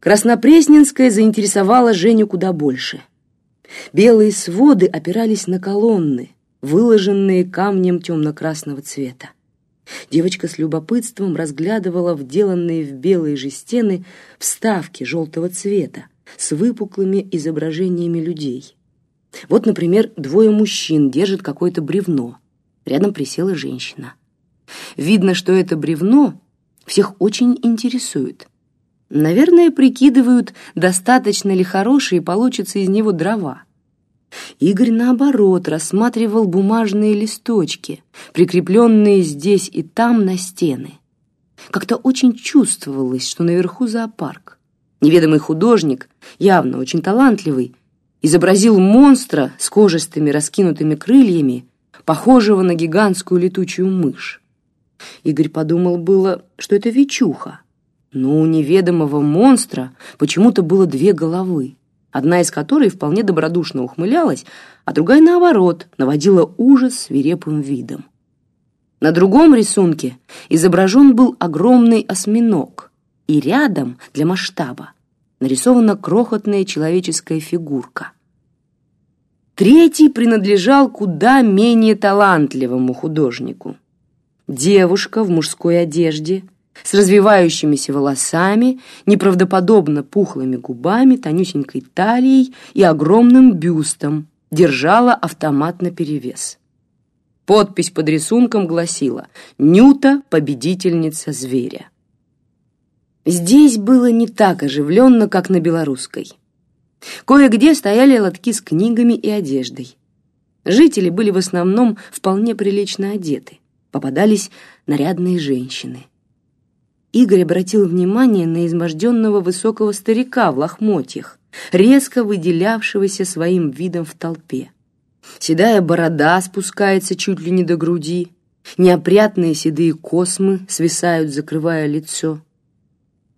Краснопресненская заинтересовала Женю куда больше. Белые своды опирались на колонны, выложенные камнем темно-красного цвета. Девочка с любопытством разглядывала вделанные в белые же стены вставки желтого цвета с выпуклыми изображениями людей. Вот, например, двое мужчин держат какое-то бревно. Рядом присела женщина. Видно, что это бревно всех очень интересует. Наверное, прикидывают, достаточно ли хорошие получится из него дрова. Игорь, наоборот, рассматривал бумажные листочки, прикрепленные здесь и там на стены. Как-то очень чувствовалось, что наверху зоопарк. Неведомый художник, явно очень талантливый, изобразил монстра с кожистыми раскинутыми крыльями, похожего на гигантскую летучую мышь. Игорь подумал было, что это вечуха, но у неведомого монстра почему-то было две головы одна из которой вполне добродушно ухмылялась, а другая, наоборот, наводила ужас свирепым видом. На другом рисунке изображен был огромный осьминог, и рядом, для масштаба, нарисована крохотная человеческая фигурка. Третий принадлежал куда менее талантливому художнику. Девушка в мужской одежде – с развивающимися волосами, неправдоподобно пухлыми губами, тонюсенькой талией и огромным бюстом, держала автомат наперевес. Подпись под рисунком гласила «Нюта – победительница зверя». Здесь было не так оживленно, как на белорусской. Кое-где стояли лотки с книгами и одеждой. Жители были в основном вполне прилично одеты. Попадались нарядные женщины – Игорь обратил внимание на изможденного высокого старика в лохмотьях, резко выделявшегося своим видом в толпе. Седая борода спускается чуть ли не до груди, неопрятные седые космы свисают, закрывая лицо.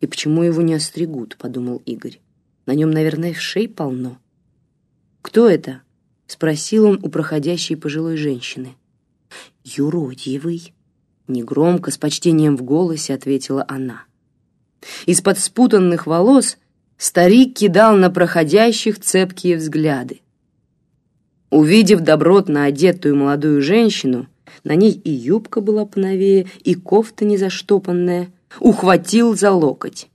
«И почему его не остригут?» — подумал Игорь. «На нем, наверное, шей полно». «Кто это?» — спросил он у проходящей пожилой женщины. «Юродивый», Негромко, с почтением в голосе ответила она. Из-под спутанных волос старик кидал на проходящих цепкие взгляды. Увидев добротно одетую молодую женщину, на ней и юбка была поновее, и кофта незаштопанная, ухватил за локоть.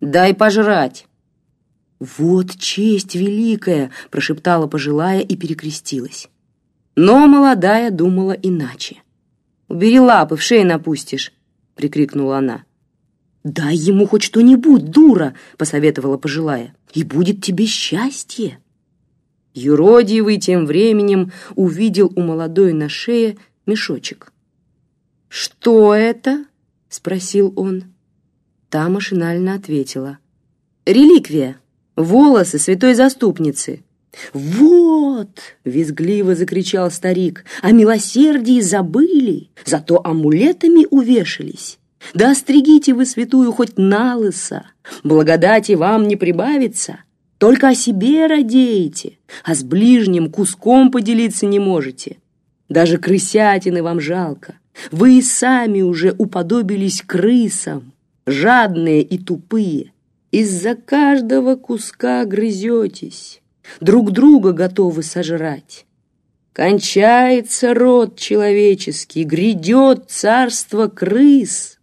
«Дай пожрать!» «Вот честь великая!» — прошептала пожилая и перекрестилась. Но молодая думала иначе. «Убери лапы, в шею напустишь!» — прикрикнула она. «Дай ему хоть что-нибудь, дура!» — посоветовала пожилая. «И будет тебе счастье!» Юродивый тем временем увидел у молодой на шее мешочек. «Что это?» — спросил он. Та машинально ответила. «Реликвия, волосы святой заступницы». «Вот!» — визгливо закричал старик. «О милосердии забыли, зато амулетами увешались. Да остригите вы святую хоть на лысо, благодати вам не прибавится. Только о себе радеете, а с ближним куском поделиться не можете. Даже крысятины вам жалко. Вы и сами уже уподобились крысам, жадные и тупые. Из-за каждого куска грызетесь» друг друга готовы сожрать. Кончается род человеческий, грядет царство крыс.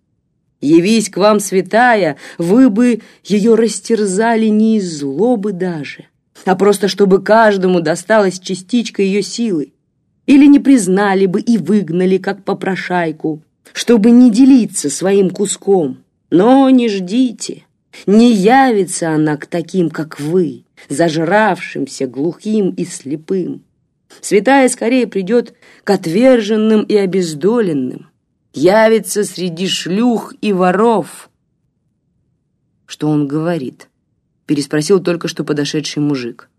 Явись к вам, святая, вы бы ее растерзали не из злобы даже, а просто чтобы каждому досталась частичка ее силы. Или не признали бы и выгнали, как попрошайку, чтобы не делиться своим куском. Но не ждите, не явится она к таким, как вы, зажравшимся, глухим и слепым. Святая скорее придет к отверженным и обездоленным, явится среди шлюх и воров. Что он говорит? Переспросил только что подошедший мужик.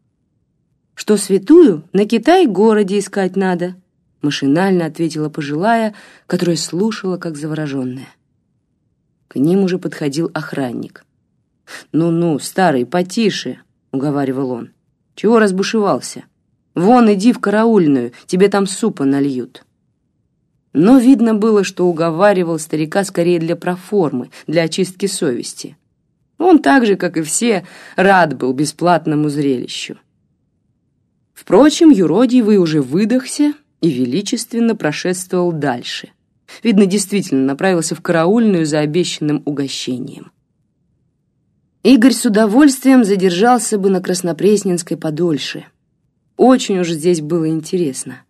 Что святую на Китай-городе искать надо, машинально ответила пожилая, которая слушала, как завороженная. К ним уже подходил охранник. «Ну-ну, старый, потише!» — уговаривал он. «Чего разбушевался? Вон, иди в караульную, тебе там супа нальют». Но видно было, что уговаривал старика скорее для проформы, для очистки совести. Он так же, как и все, рад был бесплатному зрелищу. Впрочем, юродивый уже выдохся и величественно прошествовал дальше. Видно, действительно направился в караульную за обещанным угощением. Игорь с удовольствием задержался бы на Краснопресненской подольше. Очень уж здесь было интересно.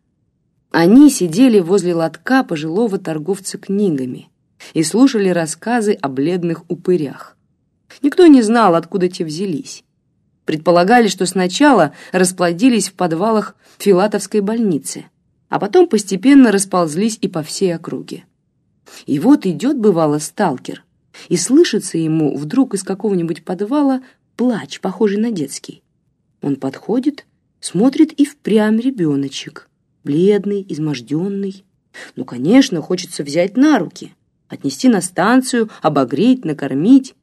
Они сидели возле лотка пожилого торговца книгами и слушали рассказы о бледных упырях. Никто не знал, откуда те взялись. Предполагали, что сначала расплодились в подвалах Филатовской больницы, а потом постепенно расползлись и по всей округе. И вот идет, бывало, сталкер, и слышится ему вдруг из какого-нибудь подвала плач, похожий на детский. Он подходит, смотрит и впрямь ребеночек, бледный, изможденный. Ну, конечно, хочется взять на руки, отнести на станцию, обогреть, накормить.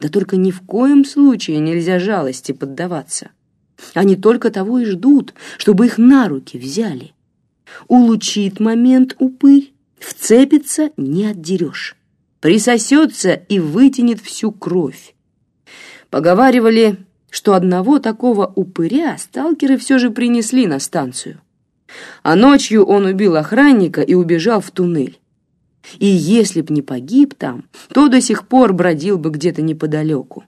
Да только ни в коем случае нельзя жалости поддаваться. Они только того и ждут, чтобы их на руки взяли. Улучит момент упырь, вцепится — не отдерешь. Присосется и вытянет всю кровь. Поговаривали, что одного такого упыря сталкеры все же принесли на станцию. А ночью он убил охранника и убежал в туннель. И если б не погиб там, то до сих пор бродил бы где-то неподалеку.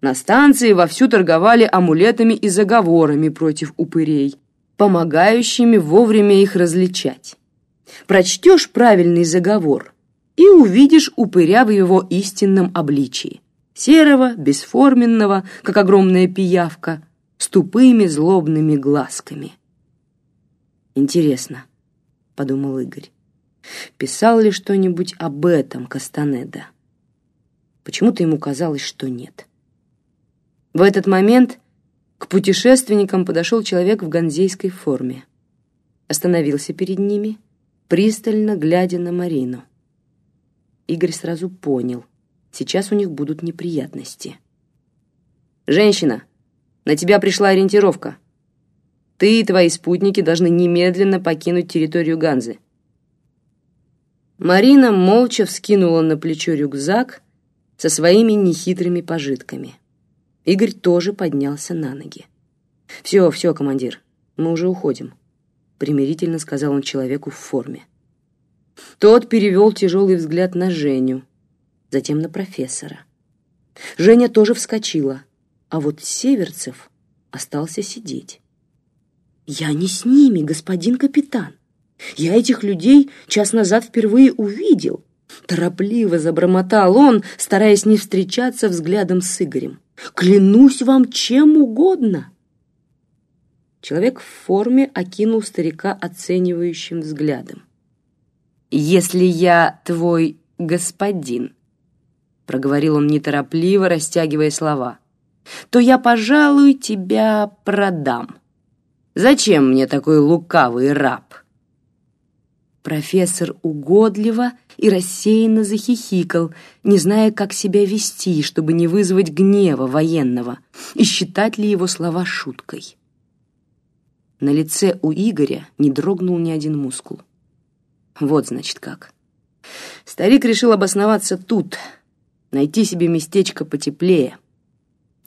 На станции вовсю торговали амулетами и заговорами против упырей, помогающими вовремя их различать. Прочтешь правильный заговор и увидишь упыря в его истинном обличии. Серого, бесформенного, как огромная пиявка, с тупыми злобными глазками. «Интересно», — подумал Игорь, Писал ли что-нибудь об этом Кастанеда? Почему-то ему казалось, что нет. В этот момент к путешественникам подошел человек в ганзейской форме. Остановился перед ними, пристально глядя на Марину. Игорь сразу понял, сейчас у них будут неприятности. «Женщина, на тебя пришла ориентировка. Ты и твои спутники должны немедленно покинуть территорию Ганзы. Марина молча вскинула на плечо рюкзак со своими нехитрыми пожитками. Игорь тоже поднялся на ноги. «Все, все, командир, мы уже уходим», — примирительно сказал он человеку в форме. Тот перевел тяжелый взгляд на Женю, затем на профессора. Женя тоже вскочила, а вот Северцев остался сидеть. «Я не с ними, господин капитан», я этих людей час назад впервые увидел. Торопливо забормотал он, стараясь не встречаться взглядом с Игорем. Клянусь вам чем угодно. Человек в форме окинул старика оценивающим взглядом. «Если я твой господин», — проговорил он неторопливо, растягивая слова, «то я, пожалуй, тебя продам. Зачем мне такой лукавый раб?» Профессор угодливо и рассеянно захихикал, не зная, как себя вести, чтобы не вызвать гнева военного, и считать ли его слова шуткой. На лице у Игоря не дрогнул ни один мускул. Вот, значит, как. Старик решил обосноваться тут, найти себе местечко потеплее.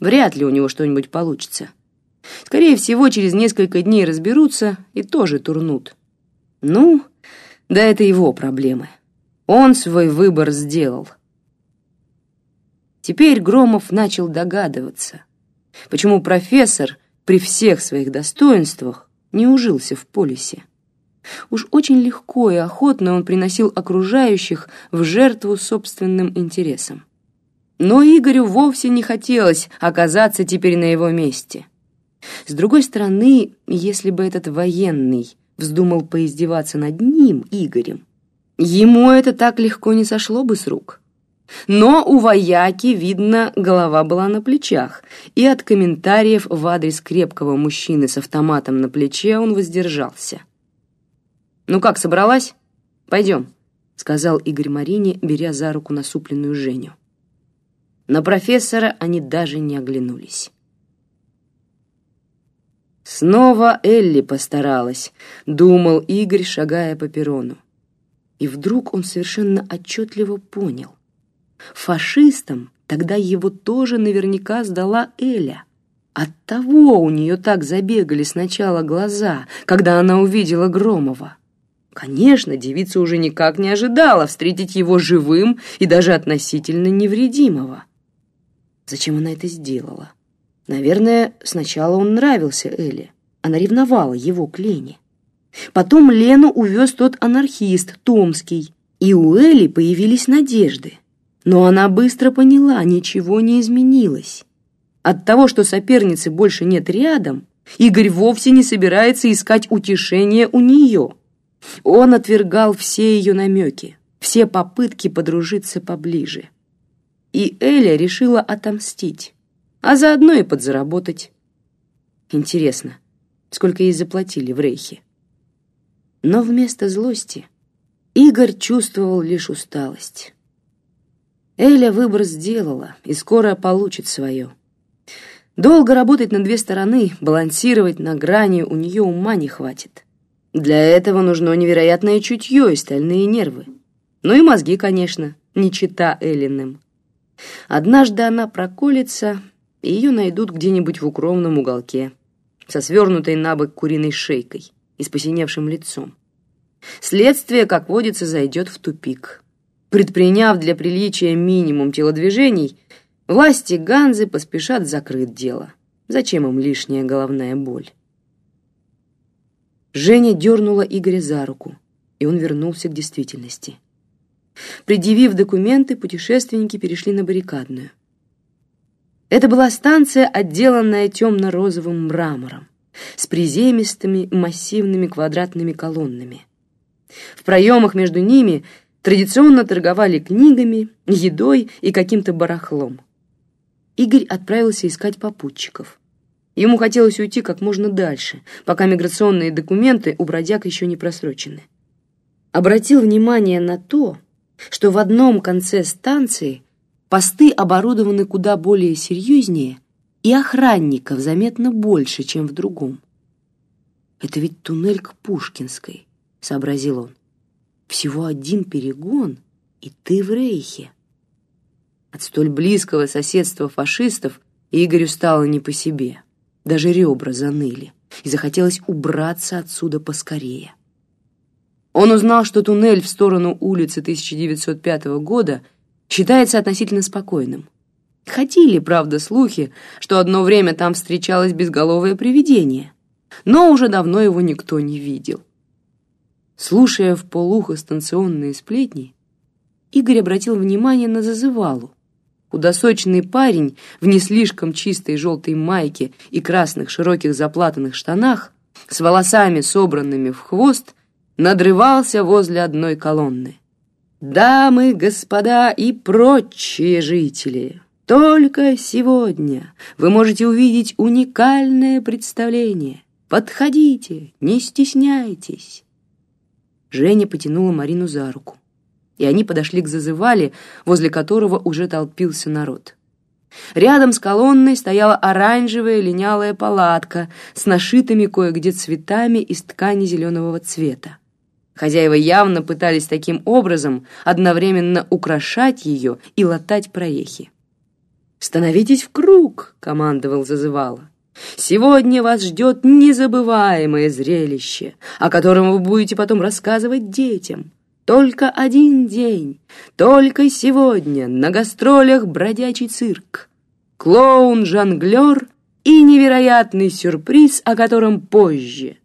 Вряд ли у него что-нибудь получится. Скорее всего, через несколько дней разберутся и тоже турнут. Ну, да это его проблемы. Он свой выбор сделал. Теперь Громов начал догадываться, почему профессор при всех своих достоинствах не ужился в полисе. Уж очень легко и охотно он приносил окружающих в жертву собственным интересам. Но Игорю вовсе не хотелось оказаться теперь на его месте. С другой стороны, если бы этот военный вздумал поиздеваться над ним, Игорем, ему это так легко не сошло бы с рук. Но у вояки, видно, голова была на плечах, и от комментариев в адрес крепкого мужчины с автоматом на плече он воздержался. «Ну как, собралась? Пойдем», — сказал Игорь Марине, беря за руку насупленную Женю. На профессора они даже не оглянулись. Снова Элли постаралась, думал Игорь, шагая по перрону. И вдруг он совершенно отчетливо понял. Фашистам тогда его тоже наверняка сдала Эля. Оттого у нее так забегали сначала глаза, когда она увидела Громова. Конечно, девица уже никак не ожидала встретить его живым и даже относительно невредимого. Зачем она это сделала? Наверное, сначала он нравился Эле. Она ревновала его к Лене. Потом Лену увез тот анархист, Томский, и у Эли появились надежды. Но она быстро поняла, ничего не изменилось. От того, что соперницы больше нет рядом, Игорь вовсе не собирается искать утешения у нее. Он отвергал все ее намеки, все попытки подружиться поближе. И Эля решила отомстить, а заодно и подзаработать. Интересно, сколько ей заплатили в Рейхе? Но вместо злости Игорь чувствовал лишь усталость. Эля выбор сделала и скоро получит свое. Долго работать на две стороны, балансировать на грани у нее ума не хватит. Для этого нужно невероятное чутье и стальные нервы. Ну и мозги, конечно, не чита Эллиным. Однажды она проколется, и ее найдут где-нибудь в укромном уголке, со свернутой на бок куриной шейкой и с посиневшим лицом. Следствие, как водится, зайдет в тупик. Предприняв для приличия минимум телодвижений, власти Ганзы поспешат закрыть дело. Зачем им лишняя головная боль? Женя дернула Игоря за руку, и он вернулся к действительности. Предъявив документы, путешественники перешли на баррикадную. Это была станция, отделанная темно-розовым мрамором, с приземистыми массивными квадратными колоннами. В проемах между ними традиционно торговали книгами, едой и каким-то барахлом. Игорь отправился искать попутчиков. Ему хотелось уйти как можно дальше, пока миграционные документы у бродяг еще не просрочены. Обратил внимание на то, что в одном конце станции посты оборудованы куда более серьезнее, и охранников заметно больше, чем в другом. «Это ведь туннель к Пушкинской», — сообразил он. «Всего один перегон, и ты в рейхе». От столь близкого соседства фашистов Игорю стало не по себе. Даже ребра заныли, и захотелось убраться отсюда поскорее. Он узнал, что туннель в сторону улицы 1905 года считается относительно спокойным. Ходили, правда, слухи, что одно время там встречалось безголовое привидение, но уже давно его никто не видел. Слушая в полухо станционные сплетни, Игорь обратил внимание на зазывалу. Худосочный парень в не слишком чистой желтой майке и красных широких заплатанных штанах с волосами, собранными в хвост, надрывался возле одной колонны. «Дамы, господа и прочие жители, только сегодня вы можете увидеть уникальное представление. Подходите, не стесняйтесь». Женя потянула Марину за руку, и они подошли к зазывале, возле которого уже толпился народ. Рядом с колонной стояла оранжевая линялая палатка с нашитыми кое-где цветами из ткани зеленого цвета. Хозяева явно пытались таким образом одновременно украшать ее и латать проехи. «Становитесь в круг!» — командовал зазывало. «Сегодня вас ждет незабываемое зрелище, о котором вы будете потом рассказывать детям. Только один день, только сегодня на гастролях бродячий цирк, клоун-жонглер и невероятный сюрприз, о котором позже»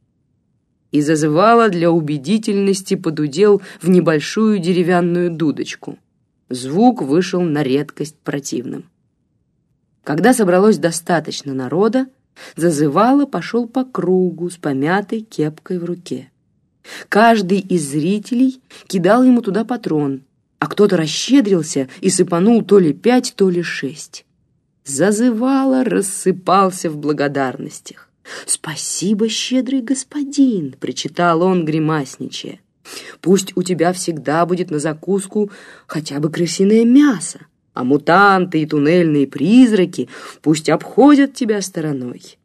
и зазывала для убедительности подудел в небольшую деревянную дудочку. Звук вышел на редкость противным. Когда собралось достаточно народа, зазывала пошел по кругу с помятой кепкой в руке. Каждый из зрителей кидал ему туда патрон, а кто-то расщедрился и сыпанул то ли пять, то ли шесть. Зазывала рассыпался в благодарностях. «Спасибо, щедрый господин!» — причитал он, гримасничая. «Пусть у тебя всегда будет на закуску хотя бы крысиное мясо, а мутанты и туннельные призраки пусть обходят тебя стороной».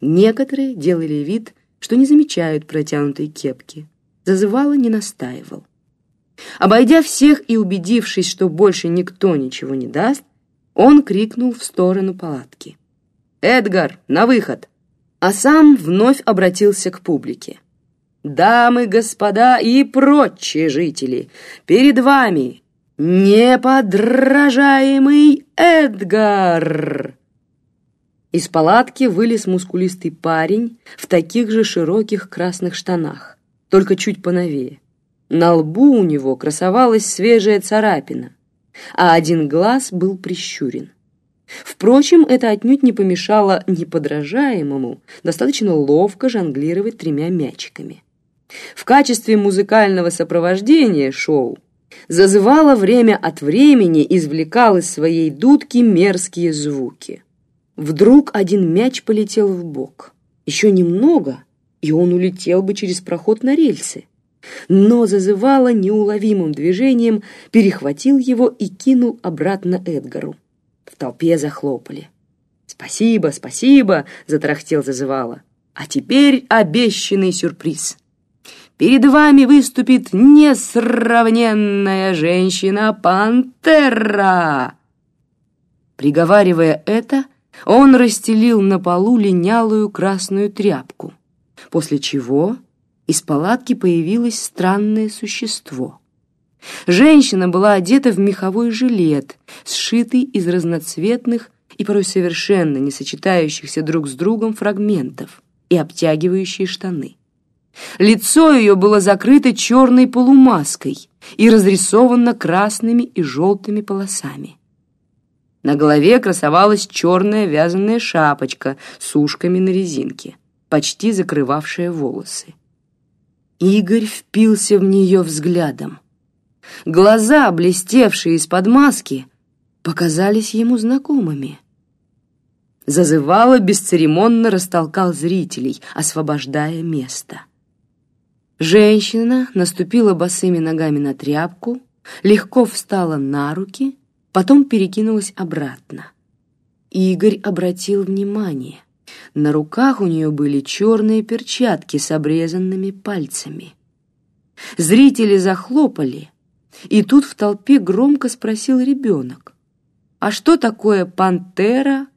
Некоторые делали вид, что не замечают протянутой кепки. Зазывало не настаивал. Обойдя всех и убедившись, что больше никто ничего не даст, он крикнул в сторону палатки. «Эдгар, на выход!» А сам вновь обратился к публике. «Дамы, господа и прочие жители, перед вами неподражаемый Эдгар!» Из палатки вылез мускулистый парень в таких же широких красных штанах, только чуть поновее. На лбу у него красовалась свежая царапина, а один глаз был прищурен. Впрочем, это отнюдь не помешало неподражаемому достаточно ловко жонглировать тремя мячиками. В качестве музыкального сопровождения шоу зазывало время от времени извлекал из своей дудки мерзкие звуки. Вдруг один мяч полетел в бок. Еще немного, и он улетел бы через проход на рельсы. Но зазывало неуловимым движением, перехватил его и кинул обратно Эдгару. В толпе захлопали. «Спасибо, спасибо!» — затрахтел зазывало. «А теперь обещанный сюрприз!» Перед вами выступит несравненная женщина-пантера!» Приговаривая это, он расстелил на полу линялую красную тряпку, после чего из палатки появилось странное существо. Женщина была одета в меховой жилет, сшитый из разноцветных и порой совершенно не сочетающихся друг с другом фрагментов и обтягивающие штаны. Лицо ее было закрыто черной полумаской и разрисовано красными и желтыми полосами. На голове красовалась черная вязаная шапочка с ушками на резинке, почти закрывавшая волосы. Игорь впился в нее взглядом. Глаза, блестевшие из-под маски, показались ему знакомыми. Зазывало бесцеремонно растолкал зрителей, освобождая место. Женщина наступила босыми ногами на тряпку, легко встала на руки, потом перекинулась обратно. Игорь обратил внимание. На руках у нее были черные перчатки с обрезанными пальцами. Зрители захлопали, и тут в толпе громко спросил ребенок. «А что такое пантера?»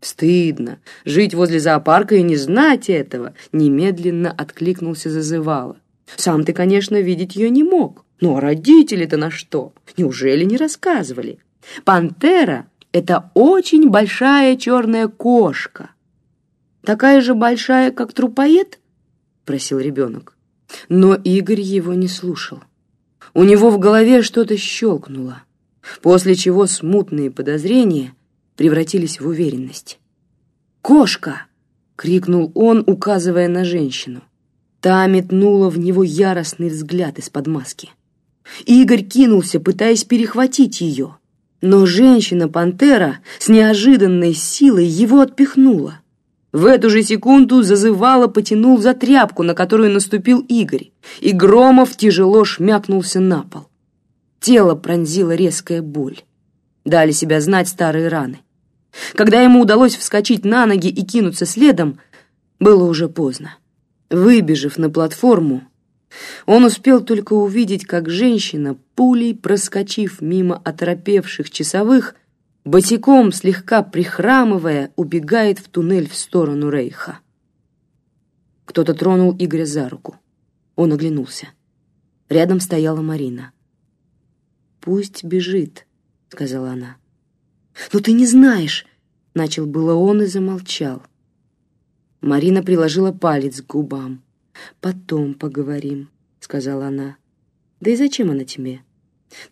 «Стыдно жить возле зоопарка и не знать этого!» Немедленно откликнулся зазывало. «Сам ты, конечно, видеть ее не мог. Но родители-то на что? Неужели не рассказывали? Пантера — это очень большая черная кошка. Такая же большая, как трупоед?» — просил ребенок. Но Игорь его не слушал. У него в голове что-то щелкнуло, после чего смутные подозрения превратились в уверенность. «Кошка!» — крикнул он, указывая на женщину. Та метнула в него яростный взгляд из-под маски. Игорь кинулся, пытаясь перехватить ее. Но женщина-пантера с неожиданной силой его отпихнула. В эту же секунду зазывало потянул за тряпку, на которую наступил Игорь, и Громов тяжело шмякнулся на пол. Тело пронзила резкая боль. Дали себя знать старые раны. Когда ему удалось вскочить на ноги и кинуться следом, было уже поздно. Выбежав на платформу, он успел только увидеть, как женщина, пулей проскочив мимо оторопевших часовых, босиком, слегка прихрамывая, убегает в туннель в сторону Рейха. Кто-то тронул Игоря за руку. Он оглянулся. Рядом стояла Марина. «Пусть бежит», — сказала она. «Но ты не знаешь!» — начал было он и замолчал. Марина приложила палец к губам. «Потом поговорим», — сказала она. «Да и зачем она тебе?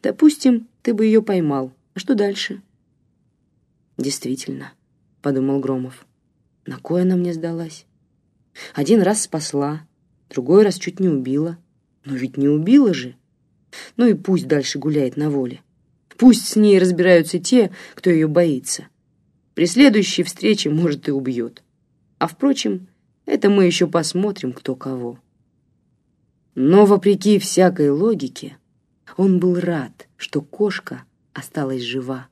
Допустим, ты бы ее поймал. А что дальше?» «Действительно», — подумал Громов. «На кой она мне сдалась? Один раз спасла, другой раз чуть не убила. Но ведь не убила же. Ну и пусть дальше гуляет на воле. Пусть с ней разбираются те, кто ее боится. При следующей встрече, может, и убьет. А, впрочем, это мы еще посмотрим, кто кого. Но, вопреки всякой логике, он был рад, что кошка осталась жива.